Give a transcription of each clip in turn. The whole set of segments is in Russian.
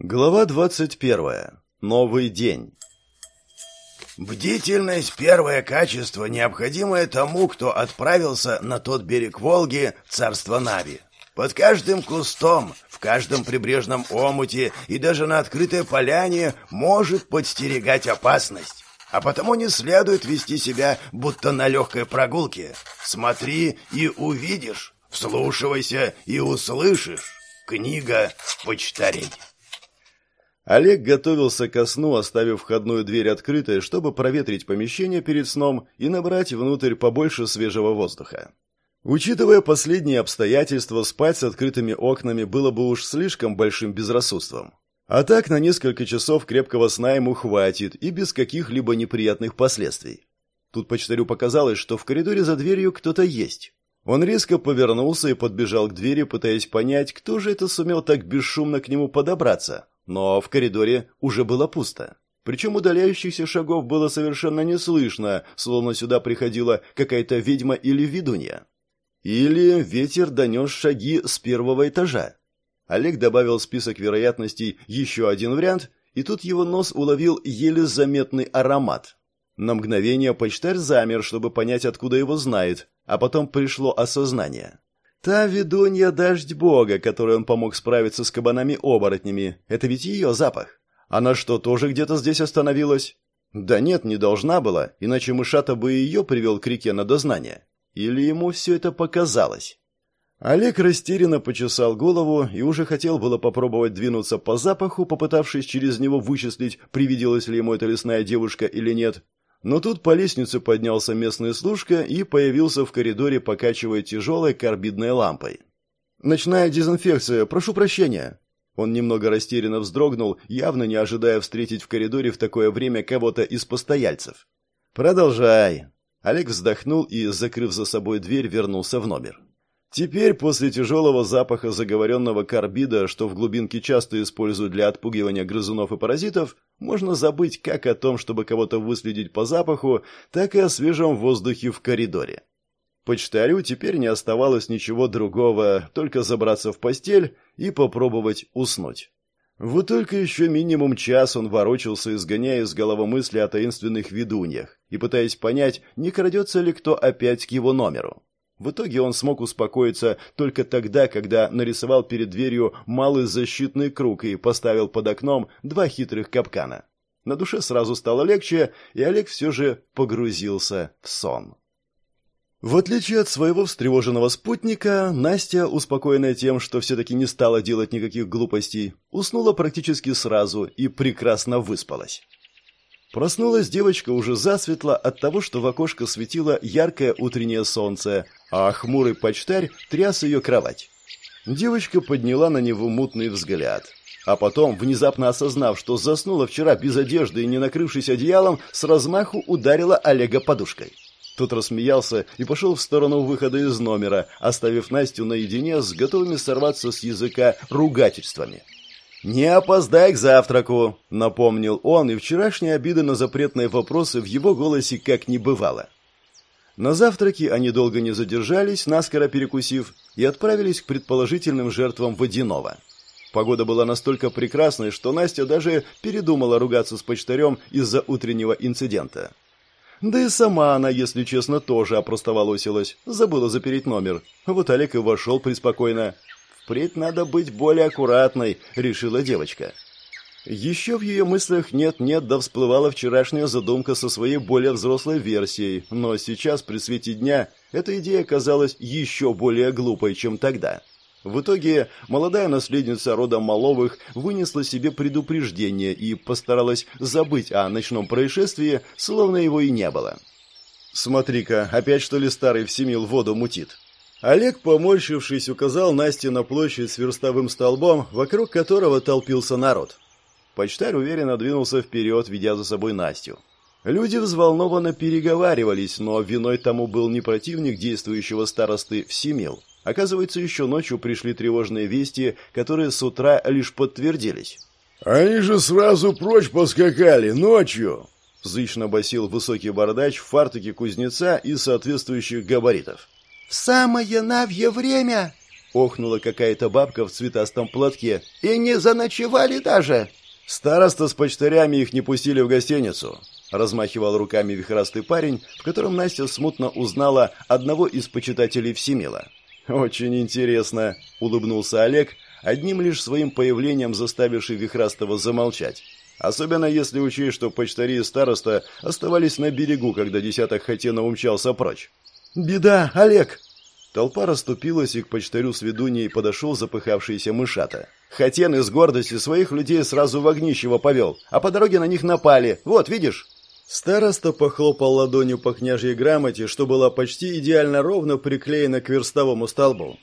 Глава 21. Новый день. Бдительность – первое качество, необходимое тому, кто отправился на тот берег Волги, царство Нави. Под каждым кустом, в каждом прибрежном омуте и даже на открытой поляне может подстерегать опасность. А потому не следует вести себя, будто на легкой прогулке. Смотри и увидишь, вслушивайся и услышишь. Книга почтарей. Олег готовился ко сну, оставив входную дверь открытой, чтобы проветрить помещение перед сном и набрать внутрь побольше свежего воздуха. Учитывая последние обстоятельства, спать с открытыми окнами было бы уж слишком большим безрассудством. А так на несколько часов крепкого сна ему хватит и без каких-либо неприятных последствий. Тут почтарю показалось, что в коридоре за дверью кто-то есть. Он резко повернулся и подбежал к двери, пытаясь понять, кто же это сумел так бесшумно к нему подобраться. Но в коридоре уже было пусто. Причем удаляющихся шагов было совершенно не слышно, словно сюда приходила какая-то ведьма или ведунья. Или ветер донес шаги с первого этажа. Олег добавил в список вероятностей еще один вариант, и тут его нос уловил еле заметный аромат. На мгновение почтарь замер, чтобы понять, откуда его знает, а потом пришло осознание. Та ведунья дождь бога, которой он помог справиться с кабанами-оборотнями, это ведь ее запах. Она что, тоже где-то здесь остановилась? Да нет, не должна была, иначе мышата бы ее привел к реке на дознание. Или ему все это показалось? Олег растерянно почесал голову и уже хотел было попробовать двинуться по запаху, попытавшись через него вычислить, привиделась ли ему эта лесная девушка или нет, но тут по лестнице поднялся местный служка и появился в коридоре, покачивая тяжелой карбидной лампой. «Ночная дезинфекция, прошу прощения». Он немного растерянно вздрогнул, явно не ожидая встретить в коридоре в такое время кого-то из постояльцев. «Продолжай». Олег вздохнул и, закрыв за собой дверь, вернулся в номер. Теперь, после тяжелого запаха заговоренного карбида, что в глубинке часто используют для отпугивания грызунов и паразитов, можно забыть как о том, чтобы кого-то выследить по запаху, так и о свежем воздухе в коридоре. Почтарю теперь не оставалось ничего другого, только забраться в постель и попробовать уснуть. Вот только еще минимум час он ворочался, изгоняя из головы мысли о таинственных ведуньях и пытаясь понять, не крадется ли кто опять к его номеру. В итоге он смог успокоиться только тогда, когда нарисовал перед дверью малый защитный круг и поставил под окном два хитрых капкана. На душе сразу стало легче, и Олег все же погрузился в сон. В отличие от своего встревоженного спутника, Настя, успокоенная тем, что все-таки не стала делать никаких глупостей, уснула практически сразу и прекрасно выспалась. Проснулась девочка уже засветло от того, что в окошко светило яркое утреннее солнце, а хмурый почтарь тряс ее кровать. Девочка подняла на него мутный взгляд. А потом, внезапно осознав, что заснула вчера без одежды и не накрывшись одеялом, с размаху ударила Олега подушкой. Тот рассмеялся и пошел в сторону выхода из номера, оставив Настю наедине с готовыми сорваться с языка ругательствами. «Не опоздай к завтраку», — напомнил он, и вчерашние обиды на запретные вопросы в его голосе как не бывало. На завтраке они долго не задержались, наскоро перекусив, и отправились к предположительным жертвам водяного. Погода была настолько прекрасной, что Настя даже передумала ругаться с почтарем из-за утреннего инцидента. Да и сама она, если честно, тоже опростоволосилась, забыла запереть номер. Вот Олег и вошел преспокойно. «Впредь надо быть более аккуратной», — решила девочка. Еще в ее мыслях нет-нет, да всплывала вчерашняя задумка со своей более взрослой версией, но сейчас, при свете дня, эта идея казалась еще более глупой, чем тогда. В итоге молодая наследница рода Маловых вынесла себе предупреждение и постаралась забыть о ночном происшествии, словно его и не было. «Смотри-ка, опять что ли старый всемил воду мутит?» Олег, поморщившись, указал Насте на площадь с верстовым столбом, вокруг которого толпился народ. Почтарь уверенно двинулся вперед, ведя за собой Настю. Люди взволнованно переговаривались, но виной тому был не противник действующего старосты Всемил. Оказывается, еще ночью пришли тревожные вести, которые с утра лишь подтвердились. «Они же сразу прочь поскакали, ночью!» Зычно басил высокий бородач в фартуке кузнеца и соответствующих габаритов. «В самое навье время!» — охнула какая-то бабка в цветастом платке. «И не заночевали даже!» «Староста с почтарями их не пустили в гостиницу», — размахивал руками вихрастый парень, в котором Настя смутно узнала одного из почитателей Всемила. «Очень интересно», — улыбнулся Олег, одним лишь своим появлением заставивший Вихрастого замолчать. Особенно если учесть, что почтари и староста оставались на берегу, когда десяток Хатена умчался прочь. «Беда, Олег!» Толпа расступилась, и к почтарю с ведуньей подошел запыхавшийся мышата. Хатен из гордости своих людей сразу в огнищево повел, а по дороге на них напали. Вот, видишь?» Староста похлопал ладонью по княжьей грамоте, что была почти идеально ровно приклеена к верстовому столбу.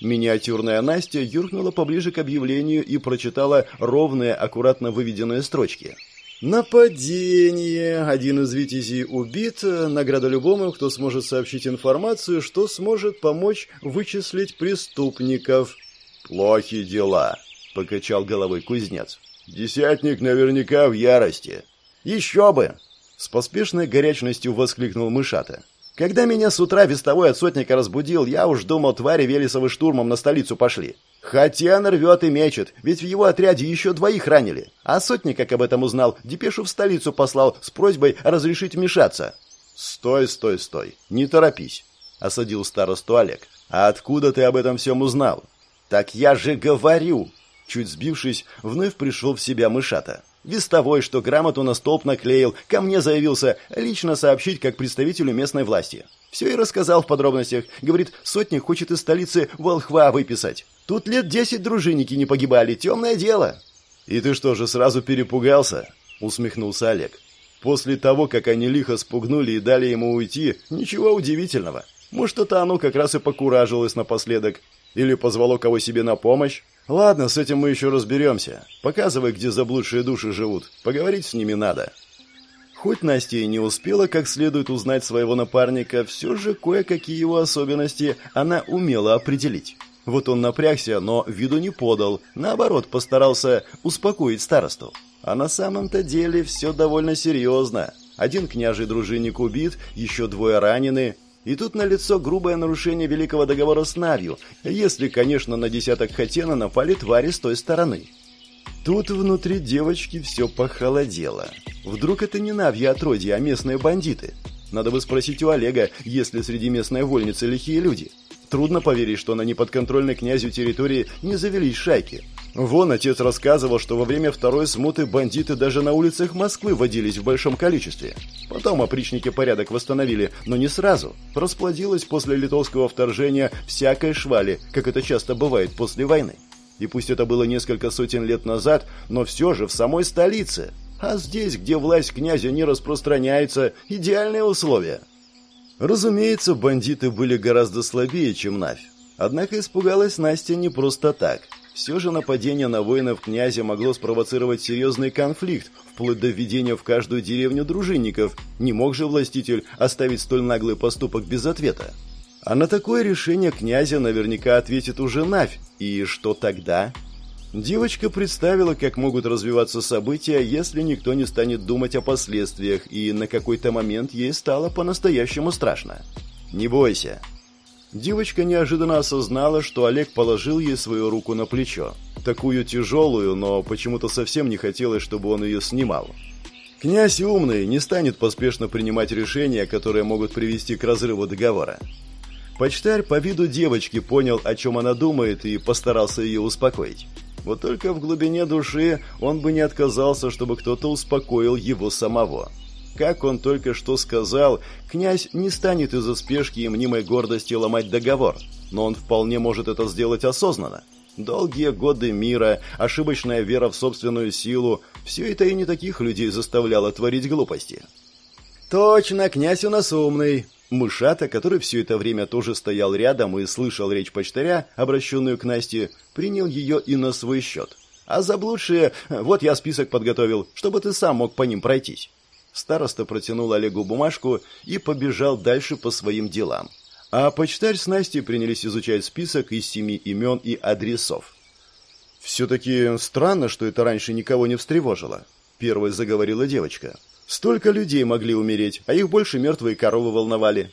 Миниатюрная Настя юркнула поближе к объявлению и прочитала ровные, аккуратно выведенные строчки. «Нападение. Один из витязей убит. Награда любому, кто сможет сообщить информацию, что сможет помочь вычислить преступников». «Плохи дела», — покачал головой кузнец. «Десятник наверняка в ярости». «Еще бы!» — с поспешной горячностью воскликнул мышата. «Когда меня с утра вестовой от сотника разбудил, я уж думал, твари Велесовы штурмом на столицу пошли. Хотя рвет и мечет, ведь в его отряде еще двоих ранили. А сотник, как об этом узнал, депешу в столицу послал с просьбой разрешить вмешаться». «Стой, стой, стой, не торопись», — осадил старосту Олег. «А откуда ты об этом всем узнал?» «Так я же говорю!» Чуть сбившись, вновь пришел в себя мышата. Вестовой, что грамоту на столб наклеил, ко мне заявился лично сообщить как представителю местной власти. Все и рассказал в подробностях. Говорит, сотник хочет из столицы волхва выписать. Тут лет десять дружинники не погибали, темное дело. «И ты что же, сразу перепугался?» — усмехнулся Олег. «После того, как они лихо спугнули и дали ему уйти, ничего удивительного. Может, это оно как раз и покуражилось напоследок. Или позвало кого себе на помощь? Ладно, с этим мы еще разберемся. Показывай, где заблудшие души живут. Поговорить с ними надо. Хоть Настя и не успела как следует узнать своего напарника, все же кое-какие его особенности она умела определить. Вот он напрягся, но виду не подал, наоборот, постарался успокоить старосту. А на самом-то деле все довольно серьезно. Один княжий дружинник убит, еще двое ранены, и тут налицо грубое нарушение Великого договора с Навью, если, конечно, на десяток Хатена напали твари с той стороны. Тут внутри девочки все похолодело. Вдруг это не Навьи отродья, а местные бандиты? Надо бы спросить у Олега, есть ли среди местной вольницы лихие люди. Трудно поверить, что на неподконтрольной князю территории не завелись шайки. Вон отец рассказывал, что во время второй смуты бандиты даже на улицах Москвы водились в большом количестве. Потом опричники порядок восстановили, но не сразу. Расплодилось после литовского вторжения всякой швали, как это часто бывает после войны. И пусть это было несколько сотен лет назад, но все же в самой столице. А здесь, где власть князя не распространяется, идеальные условия. Разумеется, бандиты были гораздо слабее, чем Навь. Однако испугалась Настя не просто так – все же нападение на воинов князя могло спровоцировать серьезный конфликт, вплоть до введения в каждую деревню дружинников. Не мог же властитель оставить столь наглый поступок без ответа. А на такое решение князя наверняка ответит уже Навь. И что тогда? Девочка представила, как могут развиваться события, если никто не станет думать о последствиях, и на какой-то момент ей стало по-настоящему страшно. «Не бойся», Девочка неожиданно осознала, что Олег положил ей свою руку на плечо. Такую тяжелую, но почему-то совсем не хотелось, чтобы он ее снимал. Князь умный, не станет поспешно принимать решения, которые могут привести к разрыву договора. Почтарь по виду девочки понял, о чем она думает, и постарался ее успокоить. Вот только в глубине души он бы не отказался, чтобы кто-то успокоил его самого. Как он только что сказал, князь не станет из-за спешки и мнимой гордости ломать договор, но он вполне может это сделать осознанно. Долгие годы мира, ошибочная вера в собственную силу – все это и не таких людей заставляло творить глупости. «Точно, князь у нас умный!» Мышата, который все это время тоже стоял рядом и слышал речь почтаря, обращенную к Насте, принял ее и на свой счет. «А заблудшие, вот я список подготовил, чтобы ты сам мог по ним пройтись». Староста протянул Олегу бумажку и побежал дальше по своим делам. А почтарь с Настей принялись изучать список из семи имен и адресов. «Все-таки странно, что это раньше никого не встревожило», — первой заговорила девочка. «Столько людей могли умереть, а их больше мертвые коровы волновали».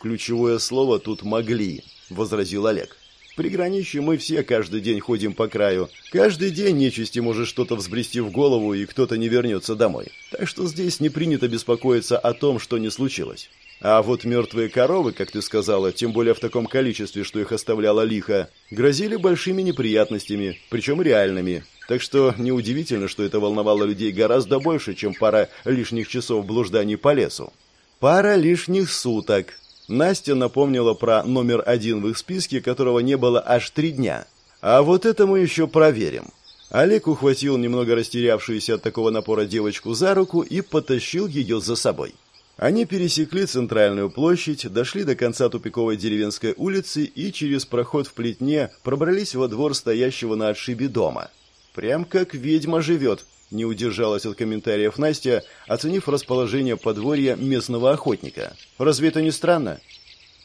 «Ключевое слово тут «могли», — возразил Олег. В приграничье мы все каждый день ходим по краю. Каждый день нечисти может что-то взбрести в голову, и кто-то не вернется домой. Так что здесь не принято беспокоиться о том, что не случилось. А вот мертвые коровы, как ты сказала, тем более в таком количестве, что их оставляло лихо, грозили большими неприятностями, причем реальными. Так что неудивительно, что это волновало людей гораздо больше, чем пара лишних часов блужданий по лесу. Пара лишних суток. Настя напомнила про номер один в их списке, которого не было аж три дня. А вот это мы еще проверим. Олег ухватил немного растерявшуюся от такого напора девочку за руку и потащил ее за собой. Они пересекли центральную площадь, дошли до конца тупиковой деревенской улицы и через проход в плетне пробрались во двор стоящего на отшибе дома. «Прям как ведьма живет», — не удержалась от комментариев Настя, оценив расположение подворья местного охотника. «Разве это не странно?»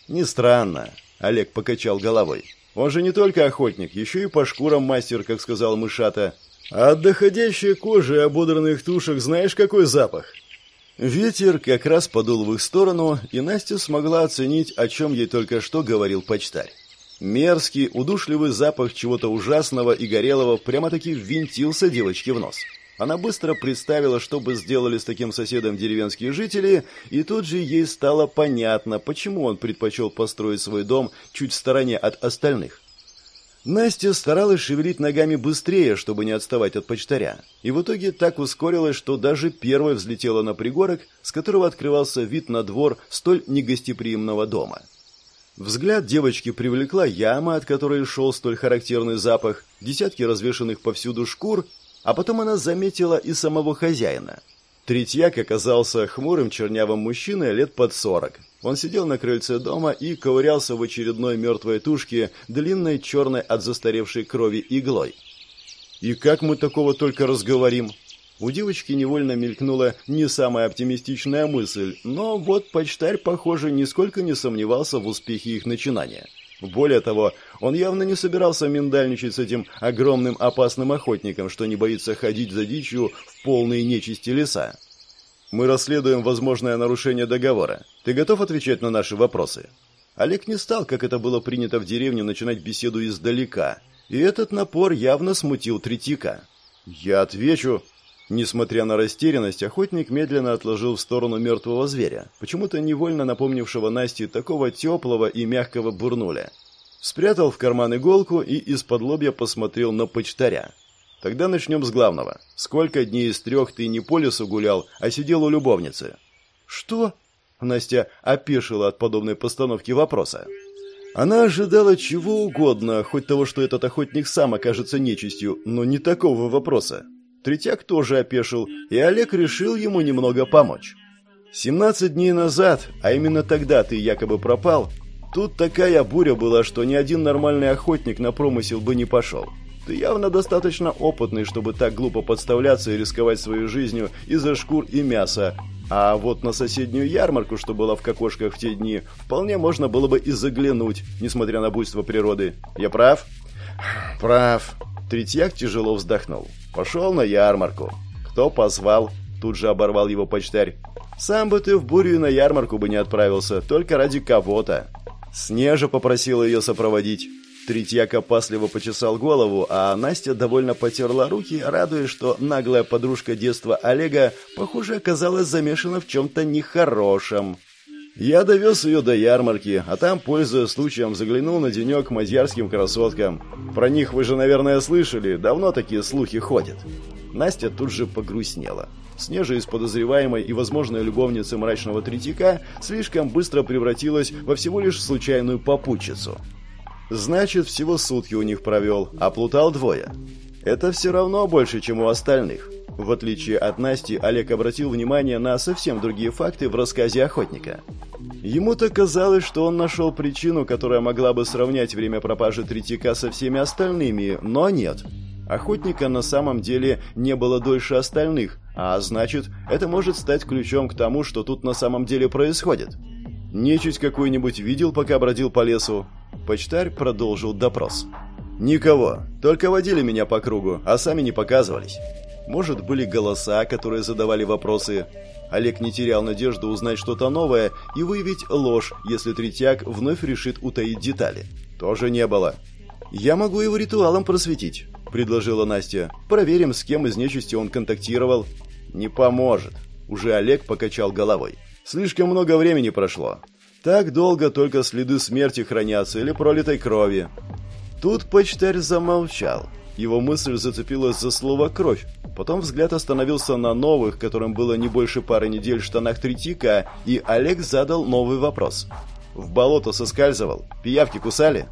«Не странно», — Олег покачал головой. «Он же не только охотник, еще и по шкурам мастер, как сказал Мышата. А от доходящей кожи ободранных тушек знаешь, какой запах?» Ветер как раз подул в их сторону, и Настя смогла оценить, о чем ей только что говорил почтарь. Мерзкий, удушливый запах чего-то ужасного и горелого прямо-таки ввинтился девочке в нос. Она быстро представила, что бы сделали с таким соседом деревенские жители, и тут же ей стало понятно, почему он предпочел построить свой дом чуть в стороне от остальных. Настя старалась шевелить ногами быстрее, чтобы не отставать от почтаря, и в итоге так ускорилась, что даже первой взлетела на пригорок, с которого открывался вид на двор столь негостеприимного дома. Взгляд девочки привлекла яма, от которой шел столь характерный запах, десятки развешанных повсюду шкур, а потом она заметила и самого хозяина. Третьяк оказался хмурым чернявым мужчиной лет под сорок, он сидел на крыльце дома и ковырялся в очередной мертвой тушке длинной черной от застаревшей крови иглой. «И как мы такого только разговорим?» У девочки невольно мелькнула не самая оптимистичная мысль, но вот почтарь, похоже, нисколько не сомневался в успехе их начинания. Более того, он явно не собирался миндальничать с этим огромным опасным охотником, что не боится ходить за дичью в полные нечисти леса. Мы расследуем возможное нарушение договора. Ты готов отвечать на наши вопросы?» Олег не стал, как это было принято в деревне, начинать беседу издалека. И этот напор явно смутил Третьяка. «Я отвечу». Несмотря на растерянность, охотник медленно отложил в сторону мертвого зверя, почему-то невольно напомнившего Насте такого теплого и мягкого бурнуля. Спрятал в карман иголку и из-под лобья посмотрел на почтаря. Тогда начнем с главного. Сколько дней из трех ты не по лесу гулял, а сидел у любовницы? Что? Настя опешила от подобной постановки вопроса. Она ожидала чего угодно, хоть того, что этот охотник сам окажется нечистью, но не такого вопроса. Третьяк тоже опешил, и Олег решил ему немного помочь. «Семнадцать дней назад, а именно тогда ты якобы пропал, тут такая буря была, что ни один нормальный охотник на промысел бы не пошел. Ты явно достаточно опытный, чтобы так глупо подставляться и рисковать своей жизнью из-за шкур и мяса. А вот на соседнюю ярмарку, что была в кокошках в те дни, вполне можно было бы и заглянуть, несмотря на буйство природы. Я прав? Прав. Третьяк тяжело вздохнул. Пошел на ярмарку. Кто позвал? Тут же оборвал его почтарь. Сам бы ты в бурю на ярмарку бы не отправился, только ради кого-то. Снежа попросила ее сопроводить. Третьяк опасливо почесал голову, а Настя довольно потерла руки, радуясь, что наглая подружка детства Олега, похоже, оказалась замешана в чем-то нехорошем. Я довез ее до ярмарки, а там, пользуясь случаем, заглянул на денек к мадьярским красоткам. Про них вы же, наверное, слышали, давно такие слухи ходят. Настя тут же погрустнела. Снежа из подозреваемой и возможной любовницы мрачного третьяка слишком быстро превратилась во всего лишь случайную попутчицу. Значит, всего сутки у них провел, а плутал двое. Это все равно больше, чем у остальных. В отличие от Насти, Олег обратил внимание на совсем другие факты в рассказе охотника. Ему-то казалось, что он нашел причину, которая могла бы сравнять время пропажи Третьяка со всеми остальными, но нет. Охотника на самом деле не было дольше остальных, а значит, это может стать ключом к тому, что тут на самом деле происходит. Нечисть какую-нибудь видел, пока бродил по лесу? Почтарь продолжил допрос. «Никого. Только водили меня по кругу, а сами не показывались. Может, были голоса, которые задавали вопросы. Олег не терял надежду узнать что-то новое и выявить ложь, если Третьяк вновь решит утаить детали. Тоже не было. «Я могу его ритуалом просветить», — предложила Настя. «Проверим, с кем из нечисти он контактировал». «Не поможет», — уже Олег покачал головой. «Слишком много времени прошло. Так долго только следы смерти хранятся или пролитой крови». Тут почтарь замолчал. Его мысль зацепилась за слово «кровь». Потом взгляд остановился на новых, которым было не больше пары недель штанах Третика, и Олег задал новый вопрос. «В болото соскальзывал? Пиявки кусали?»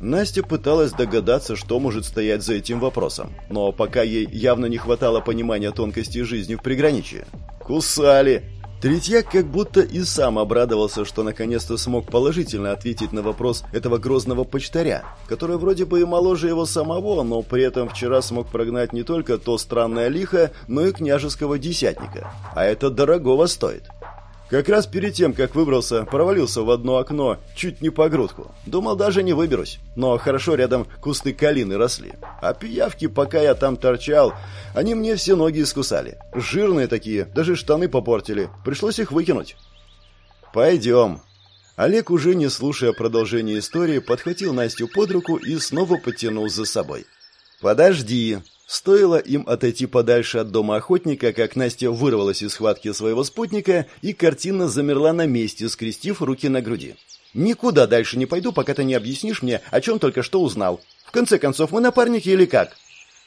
Настя пыталась догадаться, что может стоять за этим вопросом, но пока ей явно не хватало понимания тонкостей жизни в приграничье. «Кусали!» Третьяк как будто и сам обрадовался, что наконец-то смог положительно ответить на вопрос этого грозного почтаря, который вроде бы и моложе его самого, но при этом вчера смог прогнать не только то странное лихо, но и княжеского десятника. А это дорогого стоит. Как раз перед тем, как выбрался, провалился в одно окно, чуть не по грудку. Думал, даже не выберусь. Но хорошо рядом кусты калины росли. А пиявки, пока я там торчал, они мне все ноги искусали. Жирные такие, даже штаны попортили. Пришлось их выкинуть. «Пойдем». Олег, уже не слушая продолжения истории, подхватил Настю под руку и снова потянул за собой. «Подожди», Стоило им отойти подальше от дома охотника, как Настя вырвалась из схватки своего спутника и картинно замерла на месте, скрестив руки на груди. «Никуда дальше не пойду, пока ты не объяснишь мне, о чем только что узнал. В конце концов, мы напарники или как?»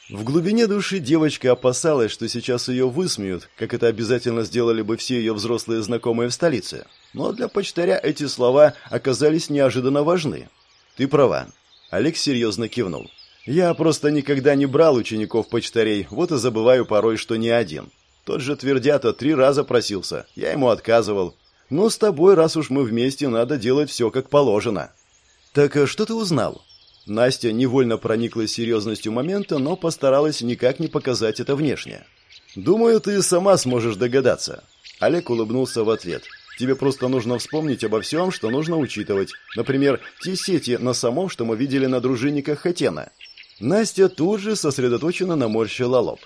В глубине души девочка опасалась, что сейчас ее высмеют, как это обязательно сделали бы все ее взрослые знакомые в столице. Но для почтаря эти слова оказались неожиданно важны. «Ты права». Олег серьезно кивнул. Я просто никогда не брал учеников-почтарей, вот и забываю порой, что не один. Тот же Твердята три раза просился, я ему отказывал. Но с тобой, раз уж мы вместе, надо делать все как положено. Так э, что ты узнал? Настя невольно прониклась серьезностью момента, но постаралась никак не показать это внешне. Думаю, ты сама сможешь догадаться. Олег улыбнулся в ответ. Тебе просто нужно вспомнить обо всем, что нужно учитывать. Например, те сети на самом, что мы видели на дружинниках Хатена. Настя тут же сосредоточенно наморщила лоб.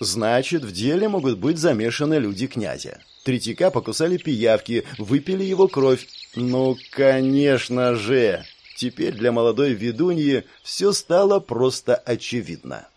Значит, в деле могут быть замешаны люди князя. Третьяка покусали пиявки, выпили его кровь. Ну, конечно же! Теперь для молодой ведуньи все стало просто очевидно.